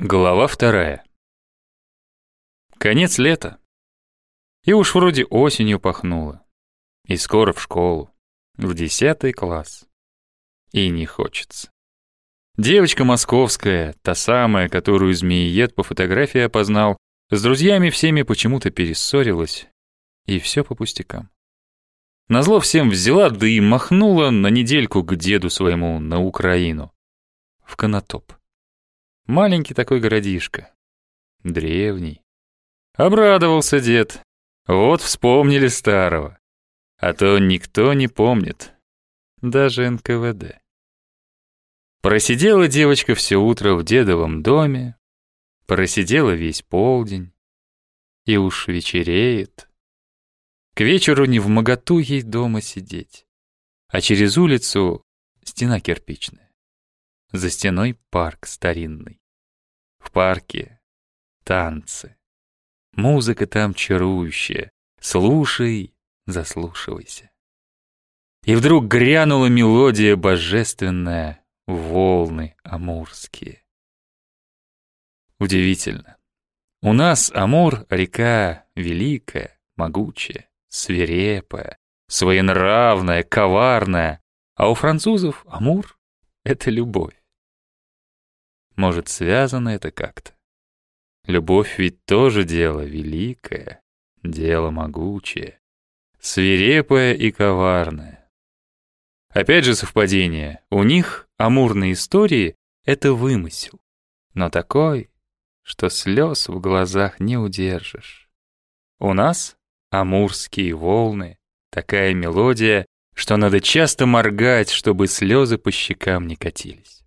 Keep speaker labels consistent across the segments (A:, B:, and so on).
A: Глава вторая. Конец лета. И уж вроде осенью пахнуло. И скоро в школу. В десятый класс. И не хочется. Девочка московская, та самая, которую змеиед по фотографии опознал, с друзьями всеми почему-то перессорилась. И все по пустякам. Назло всем взяла, да и махнула на недельку к деду своему на Украину. В Конотоп. Маленький такой городишко. Древний. Обрадовался дед. Вот вспомнили старого. А то никто не помнит. Даже НКВД. Просидела девочка все утро в дедовом доме. Просидела весь полдень. И уж вечереет. К вечеру не в моготу ей дома сидеть. А через улицу стена кирпичная. За стеной парк старинный. В парке танцы. Музыка там чарующая. Слушай, заслушивайся. И вдруг грянула мелодия божественная, волны амурские. Удивительно. У нас Амур — река великая, могучая, свирепая, своенравная, коварная, а у французов Амур — это любовь. Может, связано это как-то? Любовь ведь тоже дело великое, дело могучее, свирепое и коварное. Опять же совпадение. У них амурные истории — это вымысел. Но такой, что слез в глазах не удержишь. У нас амурские волны, такая мелодия, что надо часто моргать, чтобы слезы по щекам не катились.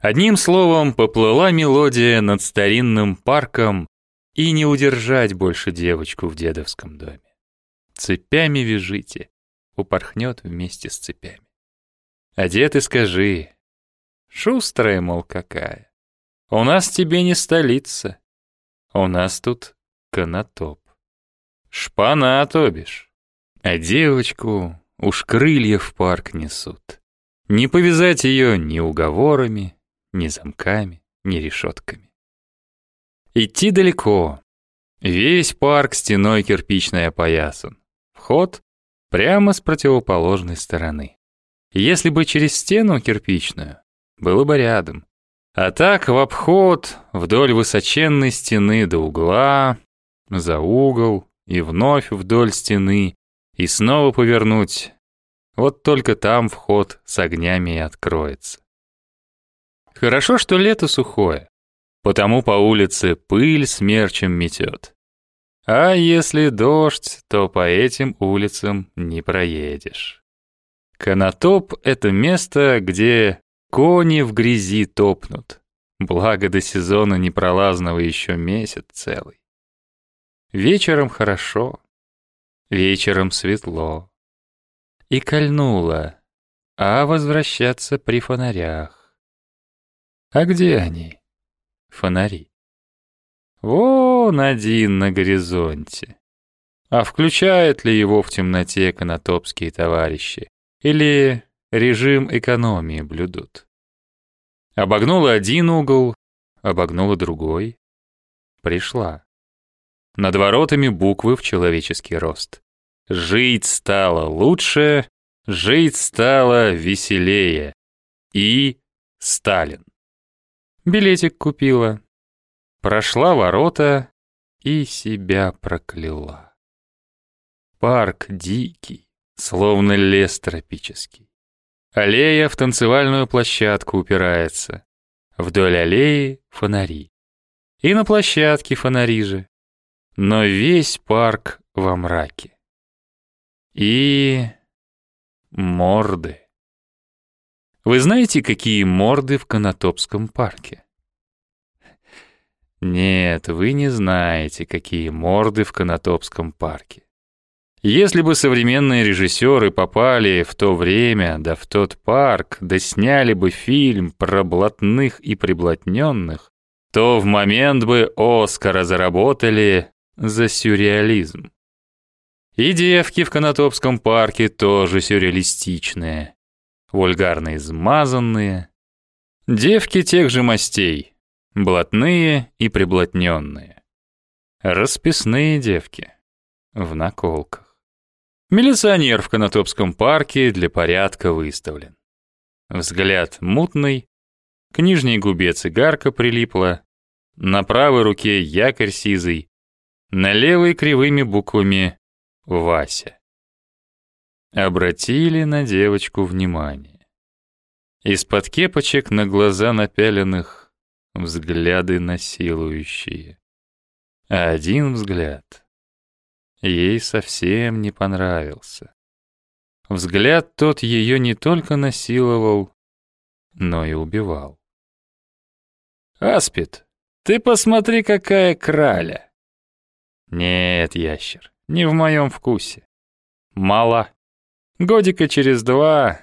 A: Одним словом, поплыла мелодия над старинным парком, и не удержать больше девочку в дедовском доме. Цепями вяжите, упорхнет вместе с цепями. А дед и скажи, шустрая, мол, какая. У нас тебе не столица, у нас тут конотоп. Шпана, то бишь. А девочку уж крылья в парк несут. Не повязать ее ни уговорами, ни замками, ни решетками. Идти далеко. Весь парк стеной кирпичной опоясан. Вход прямо с противоположной стороны. Если бы через стену кирпичную, было бы рядом. А так в обход, вдоль высоченной стены до угла, за угол и вновь вдоль стены, и снова повернуть. Вот только там вход с огнями и откроется. Хорошо, что лето сухое, потому по улице пыль смерчем метет. А если дождь, то по этим улицам не проедешь. Конотоп — это место, где кони в грязи топнут. Благо до сезона непролазного еще месяц целый. Вечером хорошо, вечером светло. И кольнуло, а возвращаться при фонарях. А где они? Фонари. Вон один на горизонте. А включают ли его в темноте конотопские товарищи? Или режим экономии блюдут? Обогнула один угол, обогнула другой. Пришла. Над воротами буквы в человеческий рост. Жить стало лучше, жить стало веселее. И Сталин. Билетик купила. Прошла ворота и себя прокляла. Парк дикий, словно лес тропический. Аллея в танцевальную площадку упирается. Вдоль аллеи фонари. И на площадке фонари же. Но весь парк во мраке. И морды. Вы знаете, какие морды в Конотопском парке? Нет, вы не знаете, какие морды в Конотопском парке. Если бы современные режиссеры попали в то время, да в тот парк, да сняли бы фильм про блатных и приблотненных, то в момент бы Оскара заработали за сюрреализм. И девки в Конотопском парке тоже сюрреалистичные вульгарно измазанные. Девки тех же мастей. блатные и приблотненные. Расписные девки в наколках. Милиционер в Конотопском парке для порядка выставлен. Взгляд мутный, к нижней губе цигарка прилипла, на правой руке якорь сизый, на левой кривыми буквами «Вася». Обратили на девочку внимание. Из-под кепочек на глаза напяленных взгляды насилующие. А один взгляд ей совсем не понравился. Взгляд тот ее не только насиловал, но и убивал. «Аспид, ты посмотри, какая краля!» «Нет, ящер, не в моем вкусе. Мало. Годика через два...»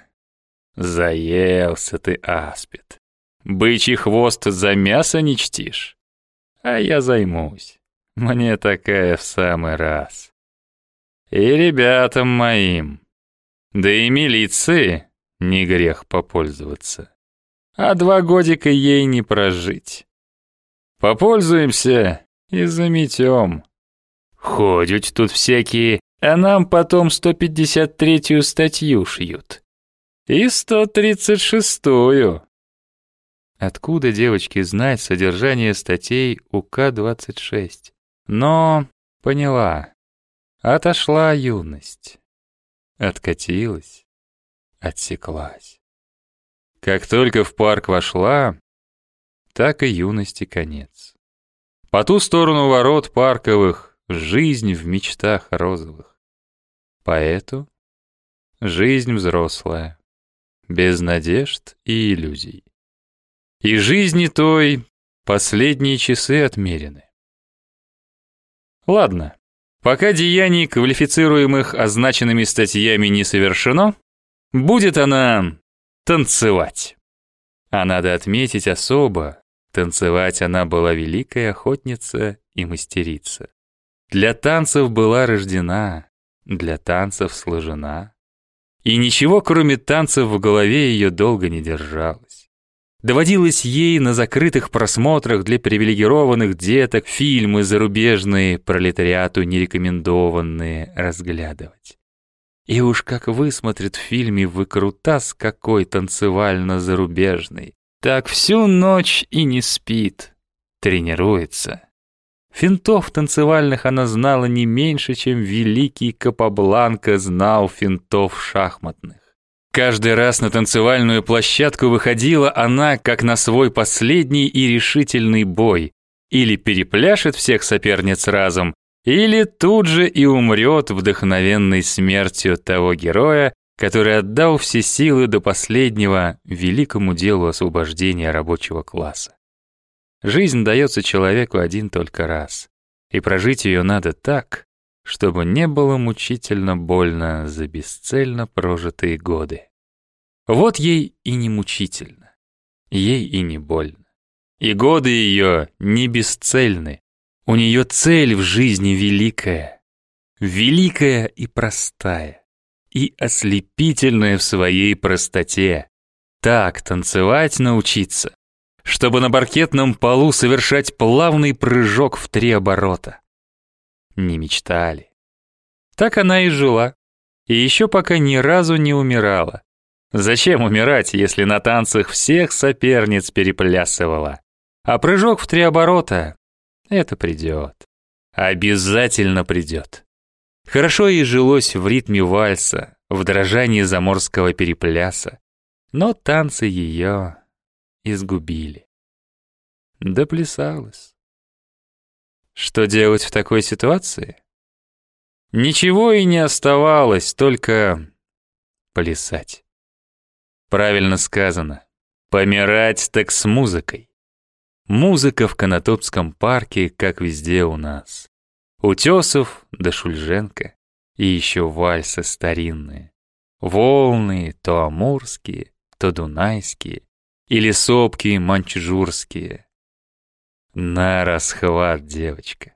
A: «Заелся ты, Аспид. Бычий хвост за мясо не чтишь? А я займусь. Мне такая в самый раз. И ребятам моим. Да и милиции не грех попользоваться а два годика ей не прожить. Попользуемся и заметем. Ходят тут всякие, а нам потом 153-ю статью шьют. И 136-ю. Откуда девочке знать содержание статей УК-26? Но поняла. Отошла юность. Откатилась. Отсеклась. Как только в парк вошла, так и юности конец. По ту сторону ворот парковых жизнь в мечтах розовых. Поэту жизнь взрослая, без надежд и иллюзий. И жизни той последние часы отмерены. Ладно, пока деяний, квалифицируемых означенными статьями, не совершено, будет она танцевать. А надо отметить особо, танцевать она была великая охотница и мастерица. Для танцев была рождена, для танцев сложена. И ничего, кроме танцев, в голове ее долго не держалось. Доводилось ей на закрытых просмотрах для привилегированных деток фильмы зарубежные, пролетариату нерекомендованные, разглядывать. И уж как высмотрит в фильме выкрутас какой танцевально-зарубежный, так всю ночь и не спит, тренируется. Финтов танцевальных она знала не меньше, чем великий Капабланка знал финтов шахматных. Каждый раз на танцевальную площадку выходила она, как на свой последний и решительный бой, или перепляшет всех соперниц разом, или тут же и умрет вдохновенной смертью того героя, который отдал все силы до последнего великому делу освобождения рабочего класса. Жизнь дается человеку один только раз, и прожить ее надо так, чтобы не было мучительно больно за бесцельно прожитые годы. Вот ей и не мучительно, ей и не больно. И годы ее не бесцельны, у нее цель в жизни великая, великая и простая, и ослепительная в своей простоте. Так танцевать научиться, чтобы на паркетном полу совершать плавный прыжок в три оборота. Не мечтали. Так она и жила, и еще пока ни разу не умирала. Зачем умирать, если на танцах всех соперниц переплясывала? А прыжок в три оборота это придет. Обязательно придет. Хорошо ей жилось в ритме вальса, в дрожании заморского перепляса, но танцы ее изгубили. Доплясалась. Что делать в такой ситуации? Ничего и не оставалось, только плясать. Правильно сказано. Помирать так с музыкой. Музыка в Конотопском парке, как везде у нас. Утесов да Шульженко. И еще вальсы старинные. Волны то амурские, то дунайские. Или сопки манчжурские. На расхват, девочка.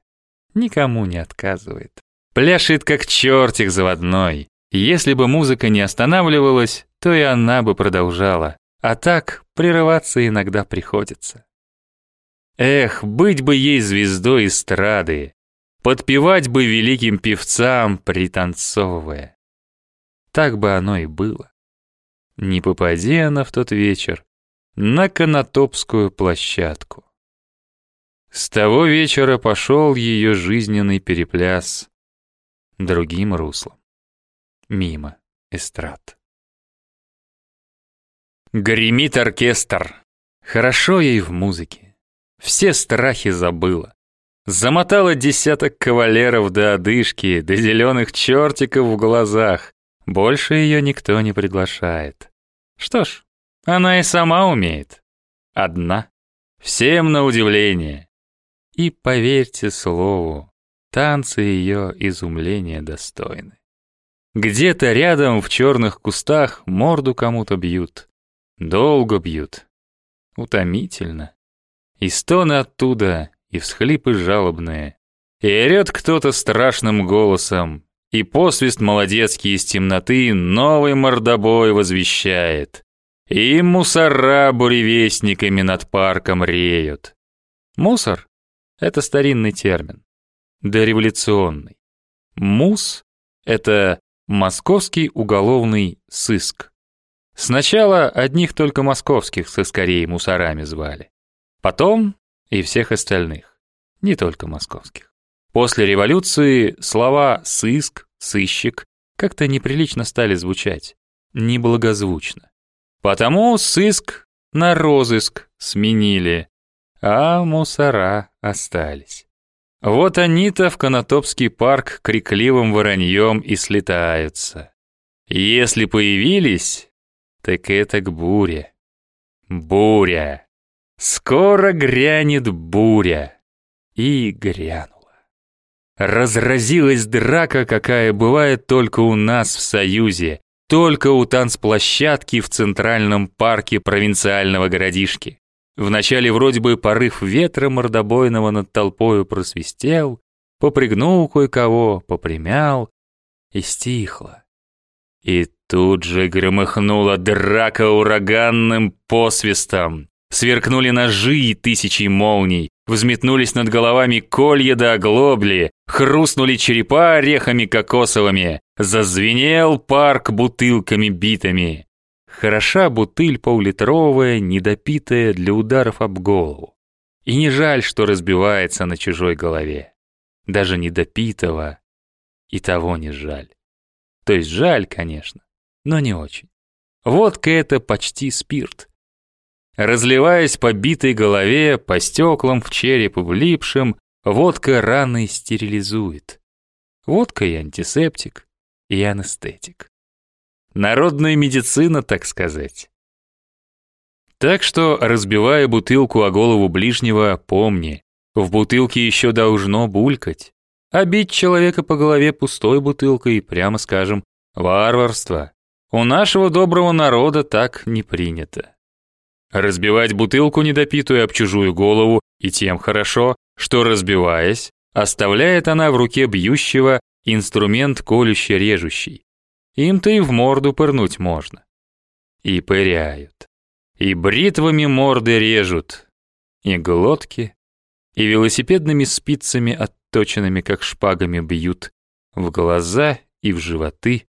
A: Никому не отказывает. Пляшет, как чертик заводной. Если бы музыка не останавливалась, то и она бы продолжала. А так прерываться иногда приходится. Эх, быть бы ей звездой эстрады, подпевать бы великим певцам, пританцовывая. Так бы оно и было. Не попади она в тот вечер на Конотопскую площадку. С того вечера пошел ее жизненный перепляс другим руслом, мимо эстрад. Гремит оркестр. Хорошо ей в музыке. Все страхи забыла. Замотала десяток кавалеров до одышки, до зеленых чертиков в глазах. Больше ее никто не приглашает. Что ж, она и сама умеет. Одна. Всем на удивление. И поверьте слову, танцы ее изумления достойны. Где-то рядом в черных кустах морду кому-то бьют. Долго бьют. Утомительно. И стоны оттуда, и всхлипы жалобные. И орёт кто-то страшным голосом, и посвист молодецкий из темноты новый мордобой возвещает. И мусора буревестниками над парком реют. Мусор — это старинный термин, дореволюционный. Мус — это московский уголовный сыск. Сначала одних только московских сыскарей мусорами звали. Потом и всех остальных, не только московских. После революции слова «сыск», «сыщик» как-то неприлично стали звучать, неблагозвучно. Потому сыск на розыск сменили, а мусора остались. Вот они-то в Конотопский парк крикливым вороньем и слетаются. Если появились, так это к буре. Буря. Скоро грянет буря. И грянула. Разразилась драка, какая бывает только у нас в Союзе, только у танцплощадки в Центральном парке провинциального городишки. Вначале вроде бы порыв ветра мордобойного над толпою просвистел, попрыгнул кое-кого, попрямял и стихло. И Тут же громыхнула драка ураганным посвистом. Сверкнули ножи и тысячи молний, взметнулись над головами колья да оглобли, хрустнули черепа орехами кокосовыми, зазвенел парк бутылками битыми. Хороша бутыль поллитровая, недопитая для ударов об голову. И не жаль, что разбивается на чужой голове. Даже недопитого и того не жаль. То есть жаль, конечно но не очень. Водка — это почти спирт. Разливаясь по битой голове, по стеклам в череп влипшим, водка раны стерилизует. Водка и антисептик, и анестетик. Народная медицина, так сказать. Так что, разбивая бутылку о голову ближнего, помни, в бутылке еще должно булькать. А бить человека по голове пустой бутылкой, прямо скажем, варварство. У нашего доброго народа так не принято. Разбивать бутылку недопитую об чужую голову и тем хорошо, что разбиваясь, оставляет она в руке бьющего инструмент колюще-режущий. Им-то и в морду пырнуть можно. И пыряют. И бритвами морды режут. И глотки. И велосипедными спицами, отточенными как шпагами, бьют. В глаза и в животы,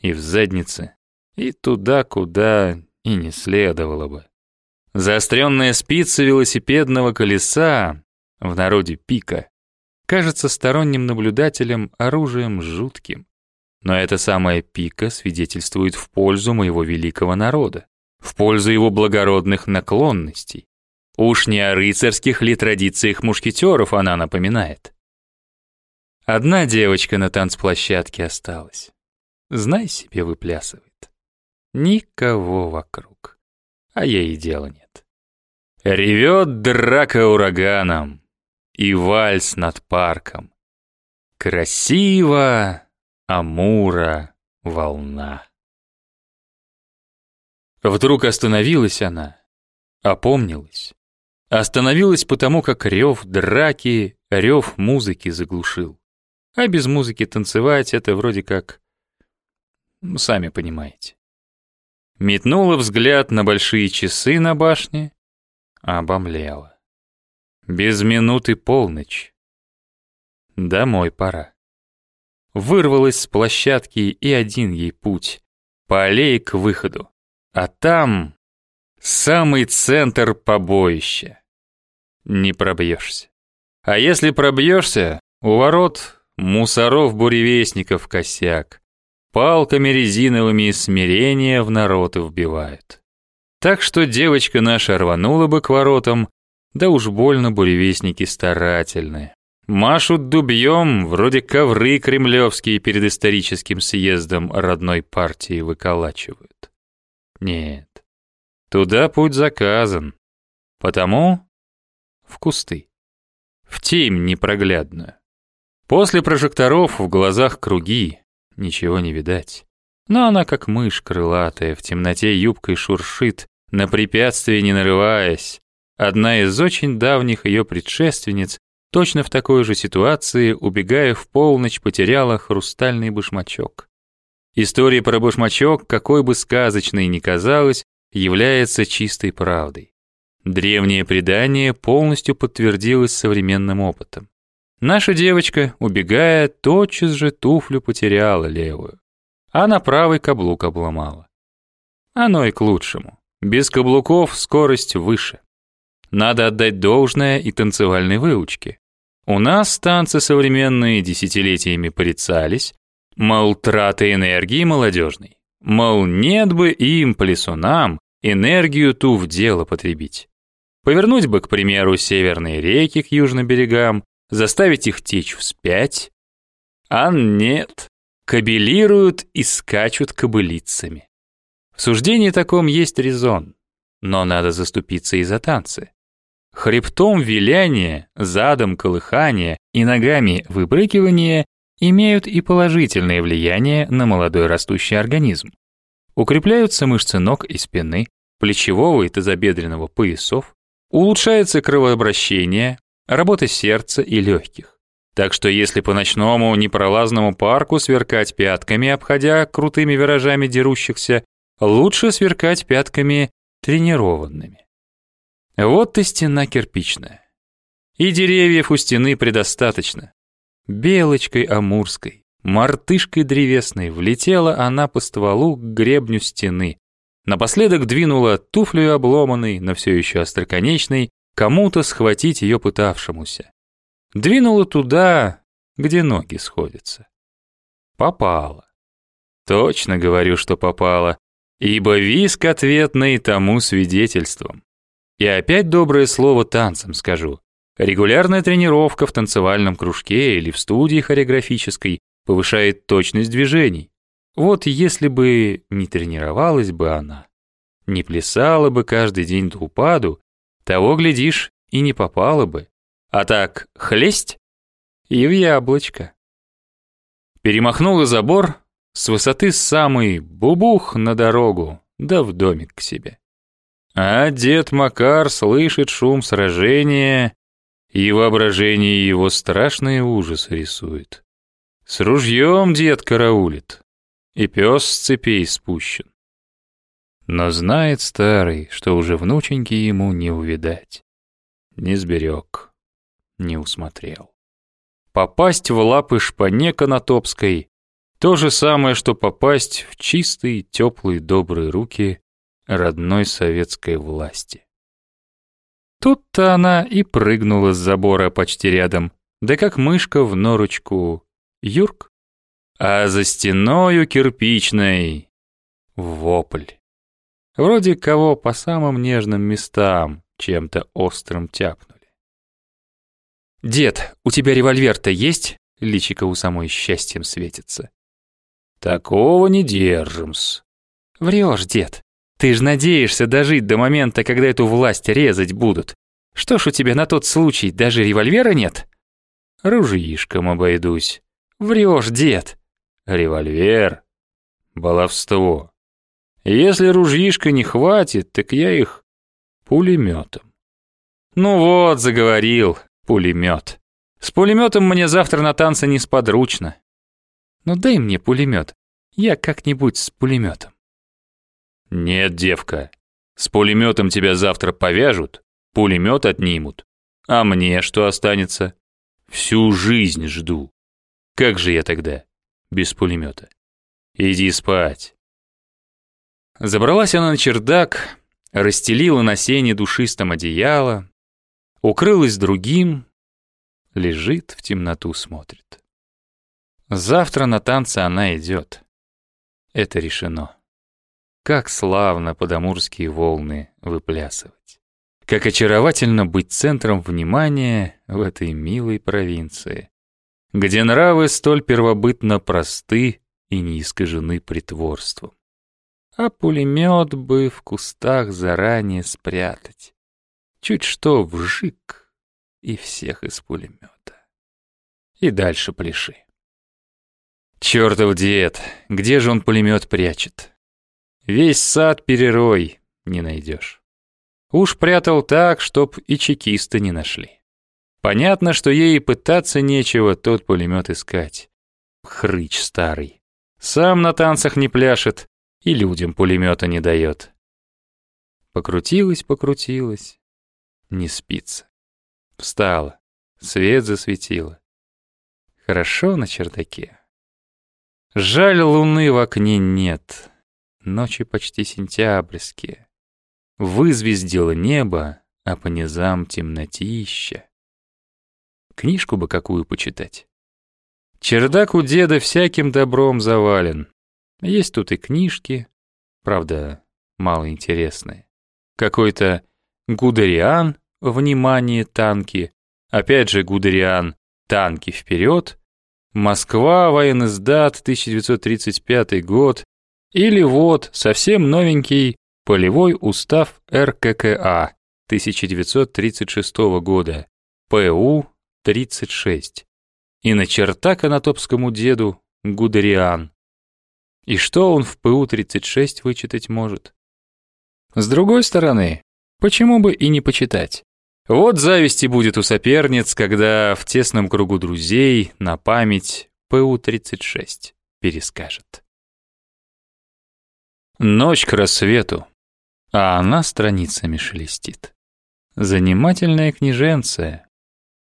A: и в задницы и туда, куда и не следовало бы. Заостренная спица велосипедного колеса, в народе пика, кажется сторонним наблюдателем оружием жутким. Но эта самая пика свидетельствует в пользу моего великого народа, в пользу его благородных наклонностей. Уж не о рыцарских ли традициях мушкетеров она напоминает. Одна девочка на танцплощадке осталась. Знай себе, выплясывает. Никого вокруг. А ей дела нет. Ревет драка ураганом и вальс над парком. Красиво, Амура, волна. Вдруг остановилась она, опомнилась. Остановилась потому, как рев драки, рев музыки заглушил. А без музыки танцевать — это вроде как... Сами понимаете метнула взгляд на большие часы на башне, обомлела. Без минуты полночь. Домой пора. Вырвалась с площадки и один ей путь. По аллее к выходу. А там самый центр побоища. Не пробьешься. А если пробьешься, у ворот мусоров-буревестников косяк. Палками резиновыми и смирение в народ вбивают. Так что девочка наша рванула бы к воротам, да уж больно буревестники старательные. Машут дубьем, вроде ковры кремлевские перед историческим съездом родной партии выколачивают. Нет, туда путь заказан. Потому в кусты. В тень непроглядную. После прожекторов в глазах круги, ничего не видать. Но она как мышь крылатая, в темноте юбкой шуршит, на препятствие не нарываясь, Одна из очень давних ее предшественниц, точно в такой же ситуации, убегая в полночь, потеряла хрустальный башмачок. История про башмачок, какой бы сказочной ни казалась, является чистой правдой. Древнее предание полностью подтвердилось современным опытом. Наша девочка, убегая, тотчас же туфлю потеряла левую, а на правый каблук обломала. Оно и к лучшему. Без каблуков скорость выше. Надо отдать должное и танцевальной выучке. У нас танцы современные десятилетиями порицались, мол, трата энергии молодежной. Мол, нет бы им, плесунам, энергию ту в дело потребить. Повернуть бы, к примеру, северные реки к южным берегам, заставить их течь вспять. А нет, кабелируют и скачут кобылицами. В суждении таком есть резон, но надо заступиться и за танцы. Хребтом виляние, задом колыхание и ногами выпрыгивание имеют и положительное влияние на молодой растущий организм. Укрепляются мышцы ног и спины, плечевого и тазобедренного поясов, улучшается кровообращение, работа сердца и легких. Так что если по ночному непролазному парку сверкать пятками, обходя крутыми виражами дерущихся, лучше сверкать пятками тренированными. Вот и стена кирпичная. И деревьев у стены предостаточно. Белочкой амурской, мартышкой древесной влетела она по стволу к гребню стены. Напоследок двинула туфлю обломанной, но все еще остроконечной, кому-то схватить ее пытавшемуся. Двинула туда, где ноги сходятся. Попала. Точно говорю, что попала, ибо виск ответный тому свидетельством. И опять доброе слово танцам скажу. Регулярная тренировка в танцевальном кружке или в студии хореографической повышает точность движений. Вот если бы не тренировалась бы она, не плясала бы каждый день до упаду, того, глядишь, и не попала бы. А так хлесть и в яблочко. Перемахнула забор, с высоты самый бубух на дорогу, да в домик к себе. А дед Макар слышит шум сражения, и воображение его страшные ужасы рисует. С ружьем дед караулит, и пес с цепей спущен. Но знает старый, что уже внученьки ему не увидать. Не сберег, не усмотрел. Попасть в лапы шпане Конотопской — то же самое, что попасть в чистые, теплые, добрые руки родной советской власти. Тут-то она и прыгнула с забора почти рядом, да как мышка в норочку. Юрк. А за стеною кирпичной вопль. Вроде кого по самым нежным местам чем-то острым тяпнули. «Дед, у тебя револьвер-то есть?» Личико у самой счастьем светится. «Такого не держим-с». «Врешь, дед. Ты ж надеешься дожить до момента, когда эту власть резать будут. Что ж у тебя на тот случай даже револьвера нет? Ружьишком обойдусь. Врешь, дед. Револьвер. Баловство. Если ружьишка не хватит, так я их пулеметом. Ну вот, заговорил, пулемет. С пулеметом мне завтра на танцы несподручно. Ну дай мне пулемет, я как-нибудь с пулеметом. «Нет, девка, с пулеметом тебя завтра повяжут, пулемет отнимут, А мне что останется? Всю жизнь жду. Как же я тогда без пулемета? Иди спать. Забралась она на чердак, расстелила на сене душистом одеяло, укрылась другим, лежит в темноту, смотрит. Завтра на танцы она идет. Это решено. Как славно под амурские волны выплясывать. Как очаровательно быть центром внимания в этой милой провинции, где нравы столь первобытно просты и не искажены притворством. А пулемет бы в кустах заранее спрятать. Чуть что вжик, и всех из пулемета. И дальше пляши. Чёртов дед, где же он пулемет прячет? Весь сад перерой, не найдешь. Уж прятал так, чтоб и чекисты не нашли. Понятно, что ей пытаться нечего тот пулемет искать. Хрыч старый. Сам на танцах не пляшет и людям пулемета не дает. Покрутилась, покрутилась. Не спится. Встала. Свет засветила. Хорошо на чердаке. Жаль, луны в окне нет. Ночи почти сентябрьские. Вызвездило небо, а по низам темнотища. Книжку бы какую почитать. Чердак у деда всяким добром завален. Есть тут и книжки, правда, малоинтересные. Какой-то Гудериан, внимание, танки. Опять же Гудериан, танки вперед. Москва, военноиздат, 1935 год. Или вот совсем новенький полевой устав РККА 1936 года. ПУ 36. И на черта конотопскому деду Гудериан. И что он в ПУ-36 вычитать может? С другой стороны, почему бы и не почитать? Вот зависти будет у соперниц, когда в тесном кругу друзей на память ПУ-36 перескажет. Ночь к рассвету, а она страницами шелестит. Занимательная книженция.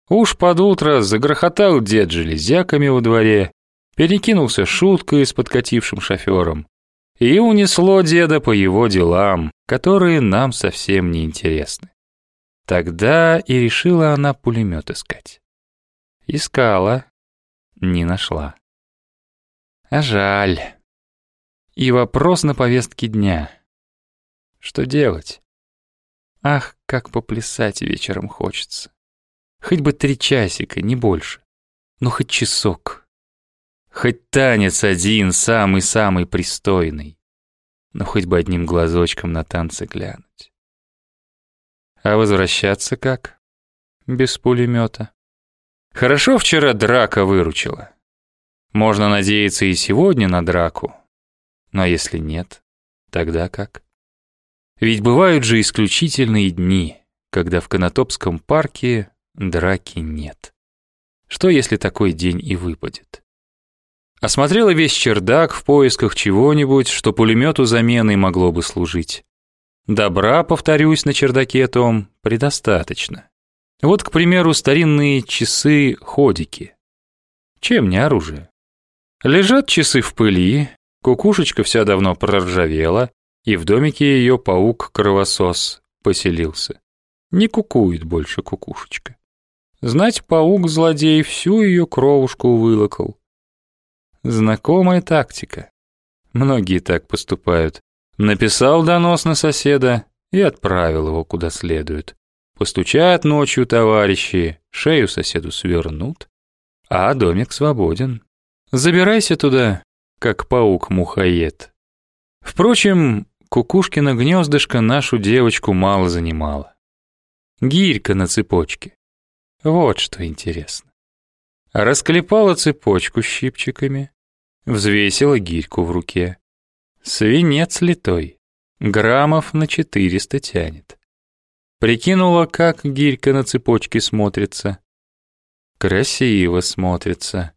A: Уж под утро загрохотал дед железяками во дворе, перекинулся шуткой с подкатившим шофером, и унесло деда по его делам, которые нам совсем не интересны. Тогда и решила она пулемет искать. Искала, не нашла. А жаль. И вопрос на повестке дня. Что делать? Ах, как поплясать вечером хочется. Хоть бы три часика, не больше. Ну, хоть часок. Хоть танец один, самый-самый пристойный. Ну, хоть бы одним глазочком на танцы глянуть. А возвращаться как? Без пулемета. Хорошо вчера драка выручила. Можно надеяться и сегодня на драку. Но если нет, тогда как? Ведь бывают же исключительные дни, когда в Конотопском парке драки нет. Что если такой день и выпадет? Осмотрела весь чердак в поисках чего-нибудь, что пулемету заменой могло бы служить. Добра, повторюсь, на чердаке том предостаточно. Вот, к примеру, старинные часы-ходики. Чем не оружие? Лежат часы в пыли, кукушечка вся давно проржавела, и в домике ее паук-кровосос поселился. Не кукует больше кукушечка. Знать, паук-злодей всю ее кровушку вылокал. Знакомая тактика. Многие так поступают. Написал донос на соседа и отправил его куда следует. Постучат ночью товарищи, шею соседу свернут, а домик свободен. Забирайся туда, как паук-мухоед. Впрочем, Кукушкина гнездышко нашу девочку мало занимало. Гирька на цепочке. Вот что интересно. Расклепала цепочку щипчиками, взвесила гирьку в руке. Свинец литой, граммов на четыреста тянет. Прикинула, как гирька на цепочке смотрится. Красиво смотрится.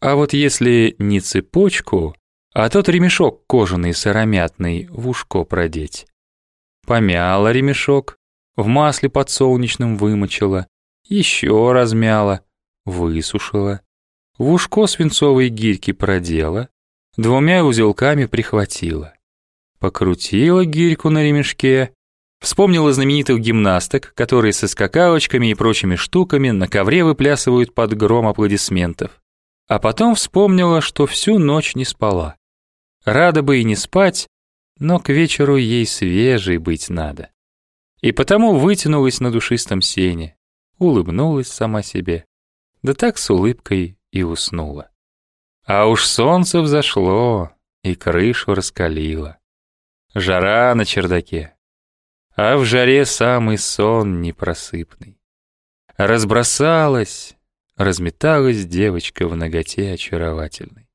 A: А вот если не цепочку, а тот ремешок кожаный сыромятный в ушко продеть. Помяла ремешок, в масле подсолнечном вымочила, еще размяла, высушила, в ушко свинцовые гирьки продела, двумя узелками прихватила. Покрутила гирьку на ремешке, вспомнила знаменитых гимнасток, которые со скакалочками и прочими штуками на ковре выплясывают под гром аплодисментов. А потом вспомнила, что всю ночь не спала. Рада бы и не спать, но к вечеру ей свежей быть надо. И потому вытянулась на душистом сене, улыбнулась сама себе, да так с улыбкой и уснула. А уж солнце взошло и крышу раскалило. Жара на чердаке, а в жаре самый сон непросыпный. Разбросалась, разметалась девочка в ноготе очаровательной.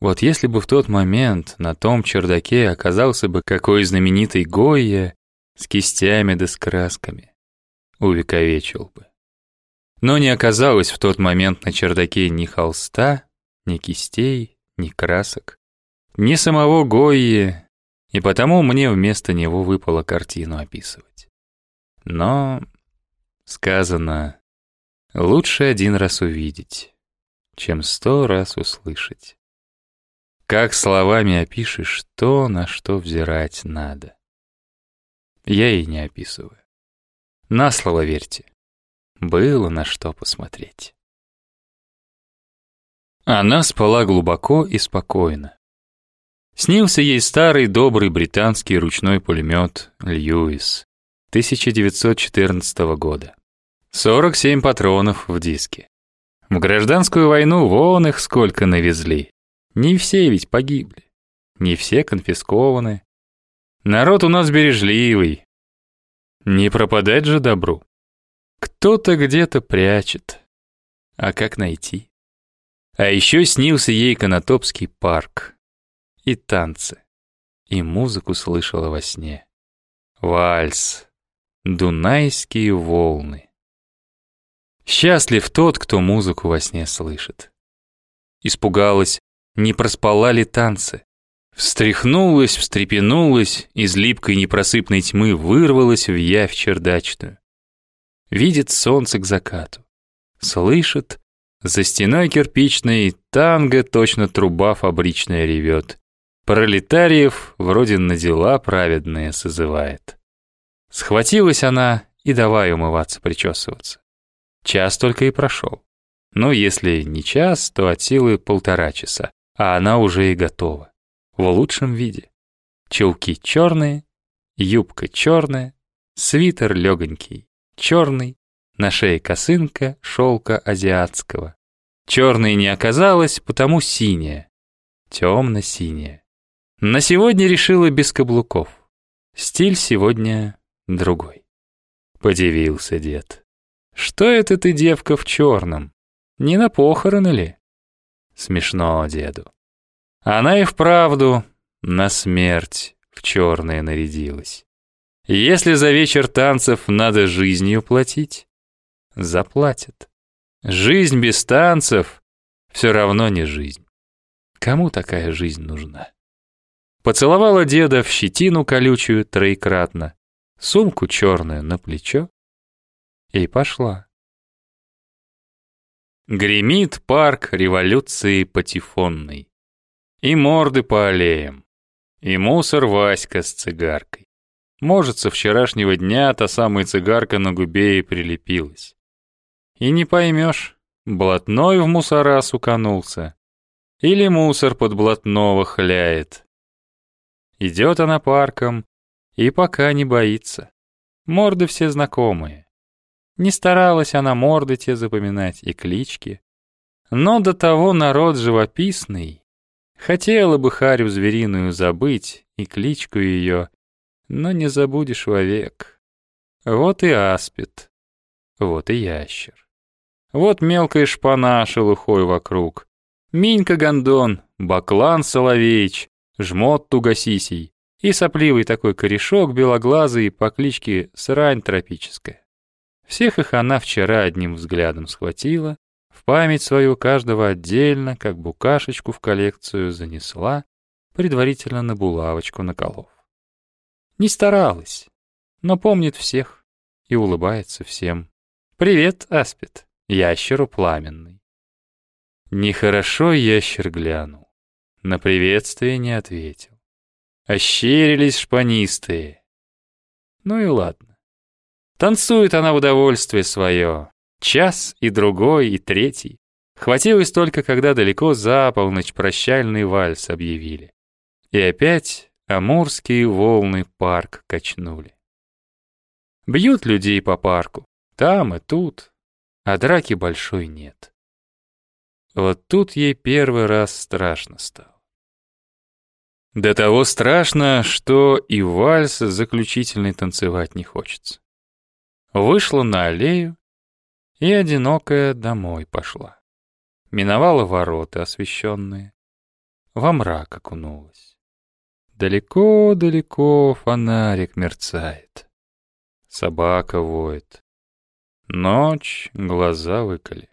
A: Вот если бы в тот момент на том чердаке оказался бы какой знаменитый Гойя с кистями да с красками, увековечил бы. Но не оказалось в тот момент на чердаке ни холста, ни кистей, ни красок, ни самого Гойи, и потому мне вместо него выпало картину описывать. Но, сказано, лучше один раз увидеть, чем сто раз услышать. Как словами опишешь то, на что взирать надо. Я и не описываю. На слово верьте. Было на что посмотреть. Она спала глубоко и спокойно. Снился ей старый добрый британский ручной пулемет «Льюис» 1914 года. 47 патронов в диске. В гражданскую войну вон их сколько навезли. Не все ведь погибли. Не все конфискованы. Народ у нас бережливый. Не пропадать же добру. Кто-то где-то прячет. А как найти? А еще снился ей Конотопский парк. И танцы. И музыку слышала во сне. Вальс. Дунайские волны. Счастлив тот, кто музыку во сне слышит. Испугалась, не проспала ли танцы. Встряхнулась, встрепенулась, из липкой непросыпной тьмы вырвалась в явь чердачную. Видит солнце к закату. Слышит, за стеной кирпичной танго точно труба фабричная ревет. Пролетариев вроде на дела праведные созывает. Схватилась она и давай умываться, причесываться. Час только и прошел. Ну, если не час, то от силы полтора часа, а она уже и готова. В лучшем виде. Чулки черные, юбка черная, свитер легонький, черный, на шее косынка шелка азиатского. Черной не оказалось, потому синяя, темно-синяя. На сегодня решила без каблуков. Стиль сегодня другой. Подивился дед. Что это ты, девка, в черном? Не на похороны ли? Смешно деду. Она и вправду на смерть в черное нарядилась. Если за вечер танцев надо жизнью платить, заплатят. Жизнь без танцев все равно не жизнь. Кому такая жизнь нужна? Поцеловала деда в щетину колючую троекратно, сумку черную на плечо и пошла. Гремит парк революции патефонной. И морды по аллеям. И мусор Васька с цигаркой. Может, со вчерашнего дня та самая цигарка на губе и прилепилась. И не поймешь, блатной в мусора суканулся. Или мусор под блатного хляет. Идет она парком и пока не боится. Морды все знакомые. Не старалась она морды те запоминать и клички. Но до того народ живописный. Хотела бы Харю звериную забыть и кличку ее, но не забудешь вовек. Вот и аспид, вот и ящер. Вот мелкая шпана шелухой вокруг. Минька Гондон, Баклан Соловеич, жмот тугосисий и сопливый такой корешок белоглазый по кличке Срань Тропическая. Всех их она вчера одним взглядом схватила, в память свою каждого отдельно, как букашечку в коллекцию занесла, предварительно на булавочку наколов. Не старалась, но помнит всех и улыбается всем. «Привет, Аспид, ящеру пламенный». Нехорошо ящер глянул. На приветствие не ответил. Ощерились шпанистые. Ну и ладно. Танцует она в удовольствие свое. Час и другой, и третий. Хватилось только, когда далеко за полночь прощальный вальс объявили. И опять амурские волны парк качнули. Бьют людей по парку, там и тут, а драки большой нет. Вот тут ей первый раз страшно стало. До того страшно, что и вальс заключительный танцевать не хочется. Вышла на аллею и одинокая домой пошла. Миновала ворота освещенные, во мрак окунулась. Далеко-далеко фонарик мерцает. Собака воет. Ночь, глаза выколи.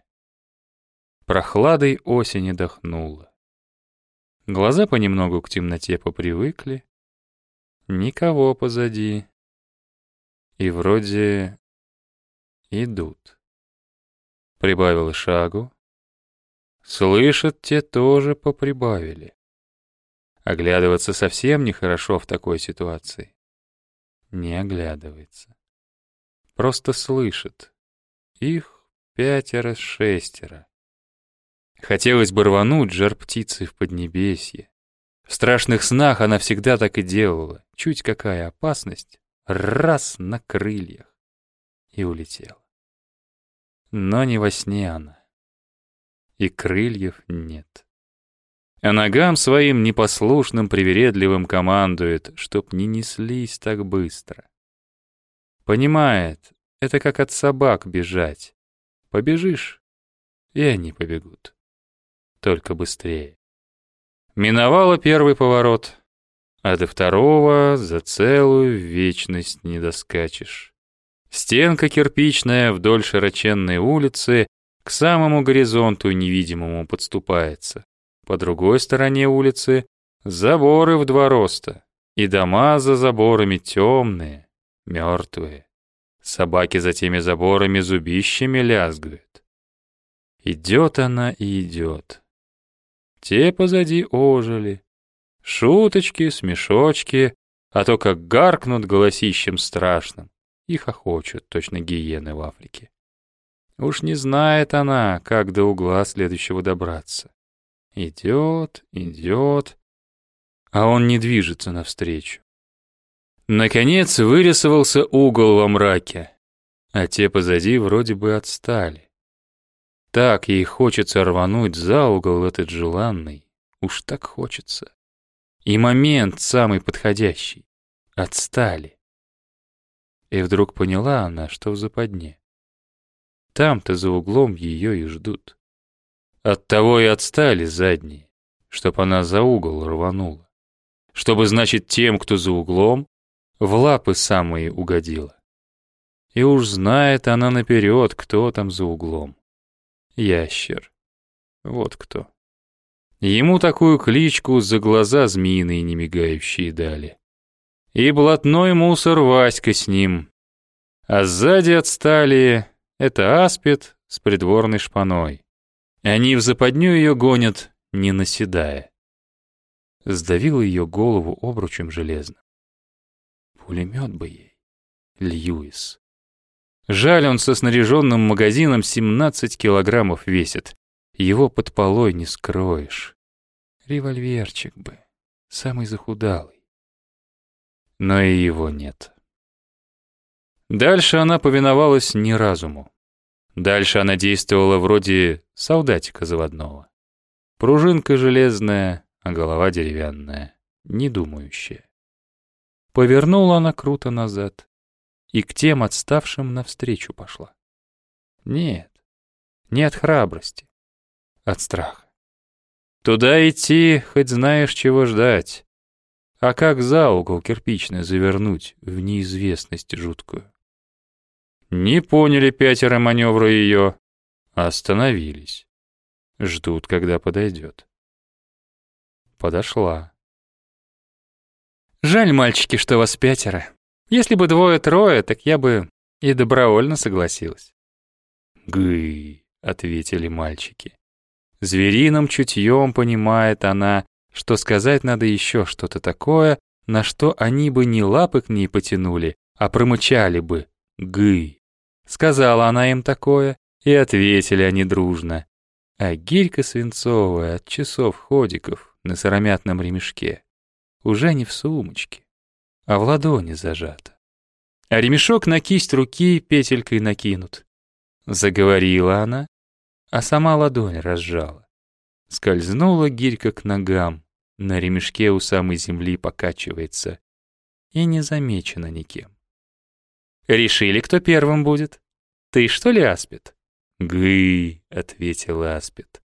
A: Прохладой осени дохнула. Глаза понемногу к темноте попривыкли. Никого позади. И вроде идут. Прибавил шагу. Слышат, те тоже поприбавили. Оглядываться совсем нехорошо в такой ситуации. Не оглядывается. Просто слышит. Их пятеро-шестеро. Хотелось бы рвануть жар птицы в поднебесье. В страшных снах она всегда так и делала. Чуть какая опасность, раз на крыльях. И улетела. Но не во сне она. И крыльев нет. А ногам своим непослушным, привередливым командует, чтоб не неслись так быстро. Понимает, это как от собак бежать. Побежишь, и они побегут. Только быстрее. Миновала первый поворот, а до второго за целую вечность не доскачешь. Стенка кирпичная вдоль широченной улицы к самому горизонту невидимому подступается. По другой стороне улицы заборы в два роста, и дома за заборами темные, мертвые. Собаки за теми заборами зубищами лязгают. Идет она и идет. Те позади ожили. Шуточки, смешочки, а то как гаркнут голосищем страшным. И хохочут, точно гиены в Африке. Уж не знает она, как до угла следующего добраться. Идет, идет, а он не движется навстречу. Наконец вырисовался угол во мраке, а те позади вроде бы отстали. Так ей хочется рвануть за угол этот желанный, уж так хочется. И момент самый подходящий. Отстали. И вдруг поняла она, что в западне. Там-то за углом ее и ждут. Оттого и отстали задние, чтоб она за угол рванула. Чтобы, значит, тем, кто за углом, в лапы самые угодила. И уж знает она наперед, кто там за углом. Ящер. Вот кто. Ему такую кличку за глаза змеиные немигающие дали. И блатной мусор Васька с ним. А сзади отстали — это аспид с придворной шпаной. Они в западню ее гонят, не наседая. Сдавил ее голову обручем железным. Пулемет бы ей. Льюис. Жаль, он со снаряженным магазином 17 килограммов весит. Его под полой не скроешь. Револьверчик бы. Самый захудалый. Но и его нет. Дальше она повиновалась не разуму. Дальше она действовала вроде солдатика заводного. Пружинка железная, а голова деревянная, не думающая. Повернула она круто назад и к тем отставшим навстречу пошла. Нет, не от храбрости, от страха. Туда идти, хоть знаешь, чего ждать. А как за угол кирпичный завернуть в неизвестность жуткую? Не поняли пятеро маневра ее, остановились. Ждут, когда подойдет. Подошла. Жаль, мальчики, что вас пятеро. Если бы двое-трое, так я бы и добровольно согласилась. «Гы», — ответили мальчики. Звериным чутьем понимает она, что сказать надо еще что-то такое, на что они бы не лапы к ней потянули, а промычали бы «гы». Сказала она им такое, и ответили они дружно. А гирька свинцовая от часов ходиков на сыромятном ремешке уже не в сумочке, а в ладони зажата. А ремешок на кисть руки петелькой накинут. Заговорила она, а сама ладонь разжала. Скользнула гирька к ногам, на ремешке у самой земли покачивается. И не замечена никем. «Решили, кто первым будет? Ты что ли, Аспид?» «Гы», — ответил Аспид.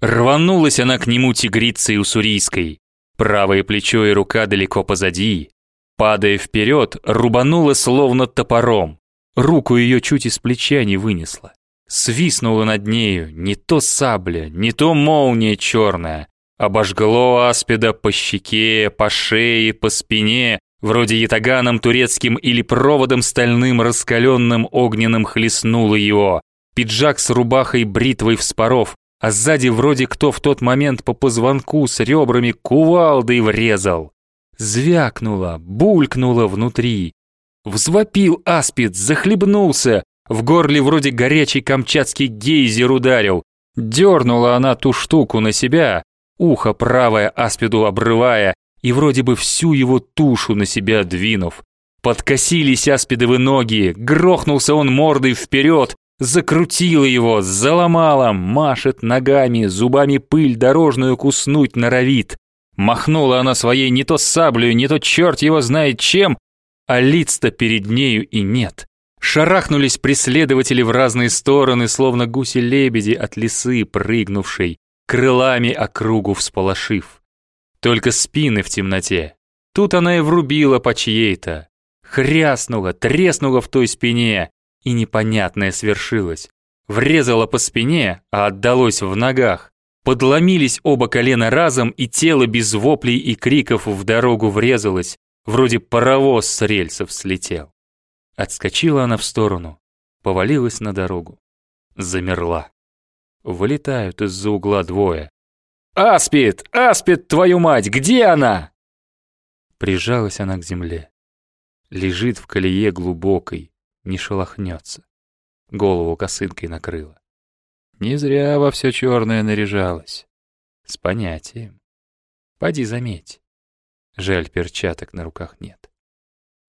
A: Рванулась она к нему тигрицей уссурийской. Правое плечо и рука далеко позади. Падая вперед, рубанула словно топором. Руку ее чуть из плеча не вынесла. Свистнула над нею не то сабля, не то молния черная. Обожгло аспида по щеке, по шее, по спине, вроде ятаганом турецким или проводом стальным раскаленным огненным хлестнуло его. Пиджак с рубахой бритвой вспоров, а сзади вроде кто в тот момент по позвонку с ребрами кувалдой врезал. Звякнуло, булькнуло внутри. Взвопил аспид, захлебнулся, в горле вроде горячий камчатский гейзер ударил. Дернула она ту штуку на себя, ухо правое аспиду обрывая и вроде бы всю его тушу на себя двинув. Подкосились аспидовы ноги, грохнулся он мордой вперед, закрутила его, заломала, машет ногами, зубами пыль дорожную куснуть норовит. Махнула она своей не то саблею, не то черт его знает чем, а лиц-то перед нею и нет. Шарахнулись преследователи в разные стороны, словно гуси-лебеди от лисы прыгнувшей, крылами округу всполошив. Только спины в темноте. Тут она и врубила по чьей-то. Хряснула, треснула в той спине, и непонятное свершилось. Врезала по спине, а отдалось в ногах. Подломились оба колена разом, и тело без воплей и криков в дорогу врезалось, вроде паровоз с рельсов слетел. Отскочила она в сторону, повалилась на дорогу. Замерла. Вылетают из-за угла двое. «Аспид! Аспид, твою мать! Где она?» Прижалась она к земле. Лежит в колее глубокой, не шелохнется. Голову косынкой накрыла. Не зря во все черное наряжалась. С понятием. Поди заметь. Жаль, перчаток на руках нет.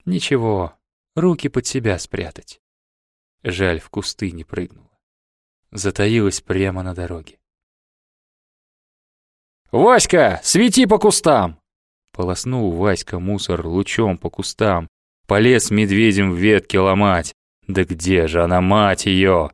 A: Ничего, руки под себя спрятать. Жаль, в кусты не прыгнула. Затаилась прямо на дороге. «Васька, свети по кустам!» Полоснул Васька мусор лучом по кустам, Полез медведем в ветки ломать. Да где же она, мать ее?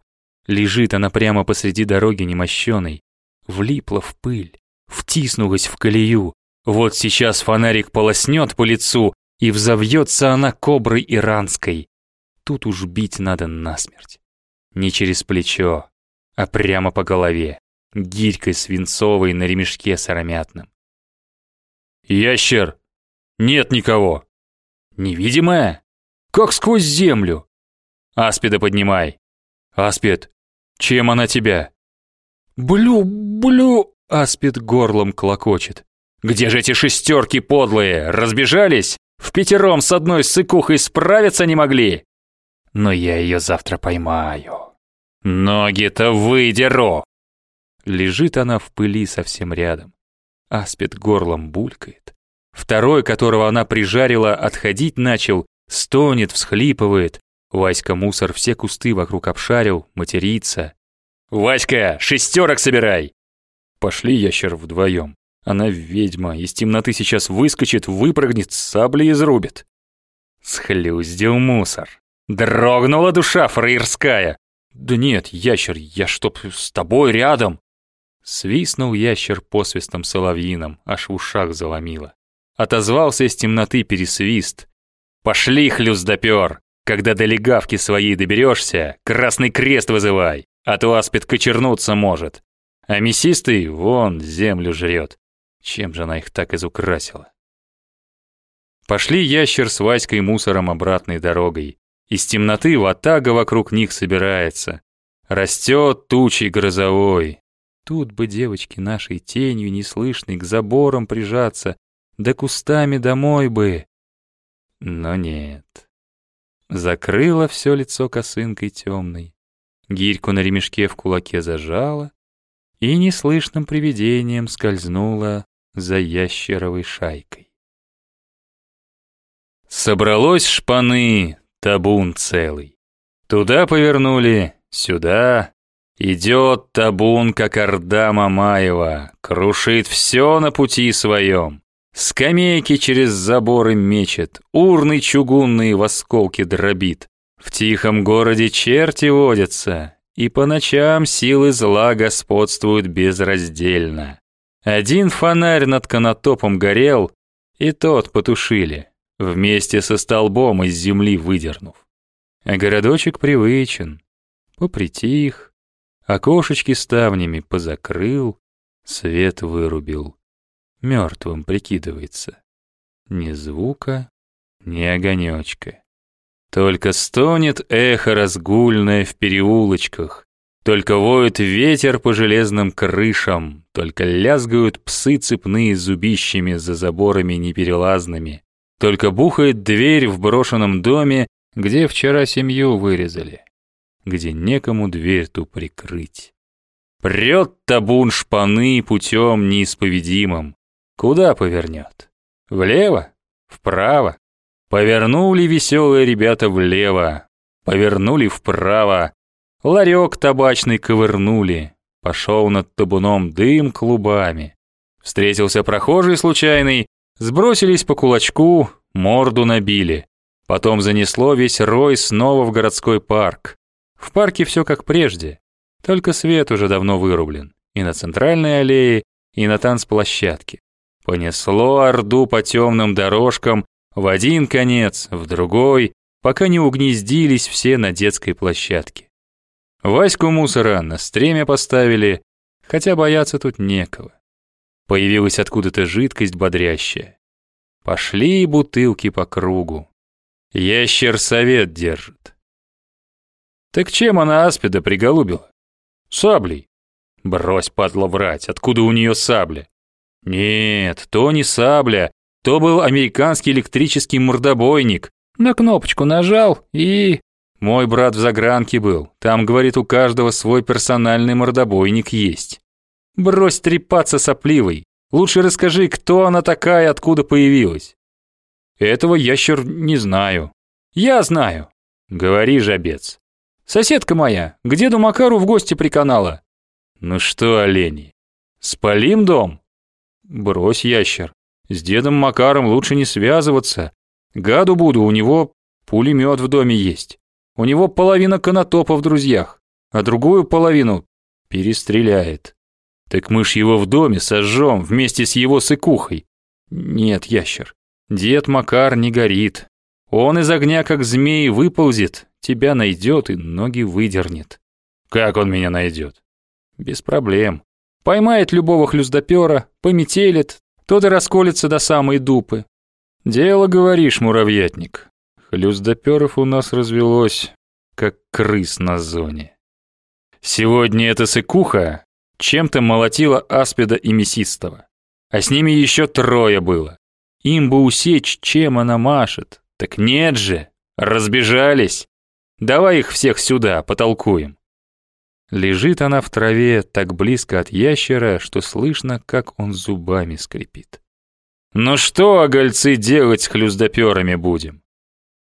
A: Лежит она прямо посреди дороги немощеной. Влипла в пыль, втиснулась в колею. Вот сейчас фонарик полоснет по лицу, и взовьется она коброй иранской. Тут уж бить надо насмерть. Не через плечо, а прямо по голове, гирькой свинцовой на ремешке сыромятном. «Ящер! Нет никого!» Невидимая? Как сквозь землю. Аспида поднимай. Аспид, чем она тебя? Блю, блю, Аспид горлом клокочет. Где же эти шестерки подлые? Разбежались? В пятером с одной сыкухой справиться не могли? Но я ее завтра поймаю. Ноги-то выдеру. Лежит она в пыли совсем рядом. Аспид горлом булькает. Второй, которого она прижарила, отходить начал, стонет, всхлипывает. Васька мусор все кусты вокруг обшарил, матерится. «Васька, шестерок собирай!» Пошли ящер вдвоем. Она ведьма, из темноты сейчас выскочит, выпрыгнет, сабли изрубит. Схлюздил мусор. Дрогнула душа фраерская. Да нет, ящер, я чтоб с тобой рядом. Свистнул ящер посвистом соловьином, аж в ушах заломило. Отозвался из темноты пересвист. «Пошли, хлюздопер! Когда до легавки своей доберешься, красный крест вызывай, а то аспид кочернуться может. А мясистый вон землю жрет. Чем же она их так изукрасила?» Пошли ящер с Васькой мусором обратной дорогой. Из темноты ватага вокруг них собирается. Растет тучей грозовой. Тут бы девочки нашей тенью неслышной к заборам прижаться, да кустами домой бы. Но нет. Закрыла все лицо косынкой темной, гирьку на ремешке в кулаке зажала и неслышным привидением скользнула за ящеровой шайкой. Собралось шпаны, табун целый. Туда повернули, сюда. Идет табун, как орда Мамаева, крушит все на пути своем. Скамейки через заборы мечет, урны чугунные в осколки дробит. В тихом городе черти водятся, и по ночам силы зла господствуют безраздельно. Один фонарь над конотопом горел, и тот потушили, вместе со столбом из земли выдернув. А городочек привычен, попритих, окошечки ставнями позакрыл, свет вырубил. Мертвым прикидывается. Ни звука, ни огонечка. Только стонет эхо разгульное в переулочках, только воет ветер по железным крышам, только лязгают псы цепные зубищами за заборами неперелазными, только бухает дверь в брошенном доме, где вчера семью вырезали, где некому дверь ту прикрыть. Прет табун шпаны путем неисповедимым. Куда повернет? Влево? Вправо? Повернули веселые ребята влево, повернули вправо, ларек табачный ковырнули, пошел над табуном дым клубами. Встретился прохожий случайный, сбросились по кулачку, морду набили. Потом занесло весь рой снова в городской парк. В парке все как прежде, только свет уже давно вырублен. И на центральной аллее, и на танцплощадке. Понесло Орду по темным дорожкам в один конец, в другой, пока не угнездились все на детской площадке. Ваську мусора на стреме поставили, хотя бояться тут некого. Появилась откуда-то жидкость бодрящая. Пошли бутылки по кругу. Ящер совет держит. Так чем она аспида приголубила? Саблей. Брось, падла, врать, откуда у нее сабля? Нет, то не сабля, то был американский электрический мордобойник. На кнопочку нажал и... Мой брат в загранке был. Там, говорит, у каждого свой персональный мордобойник есть. Брось трепаться сопливой. Лучше расскажи, кто она такая, откуда появилась. Этого ящер не знаю. Я знаю. Говори, жабец. Соседка моя, к деду Макару в гости приканала. Ну что, олени, спалим дом? Брось, ящер. С дедом Макаром лучше не связываться. Гаду буду, у него пулемет в доме есть. У него половина конотопа в друзьях, а другую половину перестреляет. Так мы ж его в доме сожжем вместе с его сыкухой. Нет, ящер, дед Макар не горит. Он из огня, как змей, выползет, тебя найдет и ноги выдернет. Как он меня найдет? Без проблем. Поймает любого хлюздопера, пометелит, тот и расколется до самой дупы. Дело, говоришь, муравьятник. Хлюздоперов у нас развелось, как крыс на зоне. Сегодня эта сыкуха чем-то молотила аспида и мясистого. А с ними еще трое было. Им бы усечь, чем она машет. Так нет же, разбежались. Давай их всех сюда, потолкуем. Лежит она в траве так близко от ящера, что слышно, как он зубами скрипит. «Ну что, огольцы, делать с хлюздоперами будем?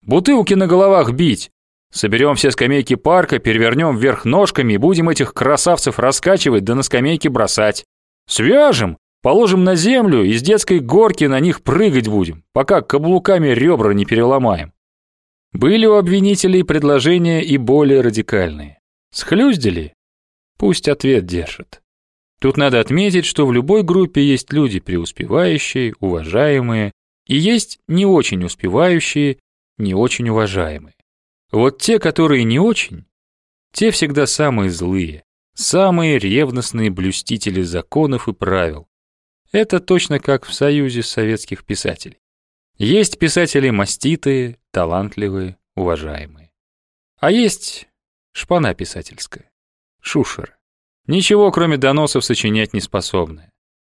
A: Бутылки на головах бить. Соберем все скамейки парка, перевернем вверх ножками и будем этих красавцев раскачивать да на скамейки бросать. Свяжем, положим на землю и с детской горки на них прыгать будем, пока каблуками ребра не переломаем». Были у обвинителей предложения и более радикальные. Схлюздили? Пусть ответ держит. Тут надо отметить, что в любой группе есть люди преуспевающие, уважаемые, и есть не очень успевающие, не очень уважаемые. Вот те, которые не очень, те всегда самые злые, самые ревностные блюстители законов и правил. Это точно как в союзе советских писателей. Есть писатели маститые, талантливые, уважаемые. А есть шпана писательская. Шушера. Ничего, кроме доносов, сочинять не способны.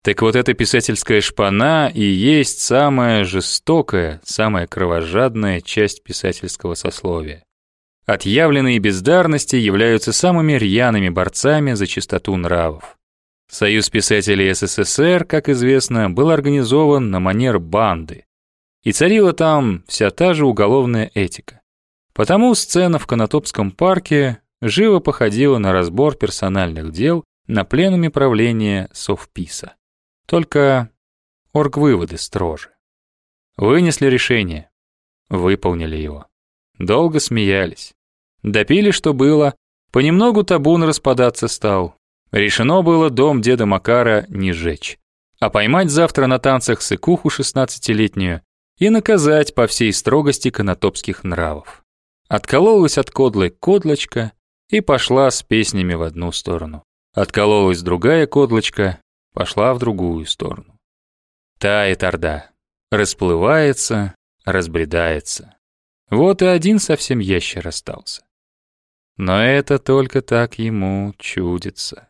A: Так вот эта писательская шпана и есть самая жестокая, самая кровожадная часть писательского сословия. Отъявленные бездарности являются самыми рьяными борцами за чистоту нравов. Союз писателей СССР, как известно, был организован на манер банды. И царила там вся та же уголовная этика. Потому сцена в Конотопском парке живо походила на разбор персональных дел на пленуме правления Совписа. Только оргвыводы строже. Вынесли решение. Выполнили его. Долго смеялись. Допили, что было. Понемногу табун распадаться стал. Решено было дом деда Макара не жечь, а поймать завтра на танцах сыкуху шестнадцатилетнюю и наказать по всей строгости конотопских нравов. Откололась от кодлы кодлочка и пошла с песнями в одну сторону. Откололась другая кодлочка пошла в другую сторону. Тает орда, расплывается, разбредается. Вот и один совсем ящер остался. Но это только так ему чудится.